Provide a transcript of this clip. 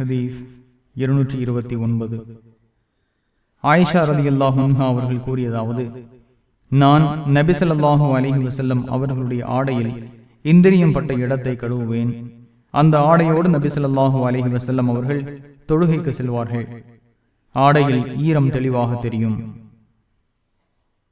ஹதீஸ் இருநூற்றி இருபத்தி ஒன்பது. ஆயிஷா ரதி அல்லாஹா அவர்கள் கூறியதாவது நான் நபிசல்லாஹு அலிஹி வசல்லம் அவர்களுடைய ஆடையில் இந்திரியம் பட்ட இடத்தை கழுவுவேன். அந்த ஆடையோடு நபிசல்லாஹு அலிஹி வசல்லம் அவர்கள் தொழுகைக்கு செல்வார்கள். ஆடையில் ஈரம் தெளிவாக தெரியும்.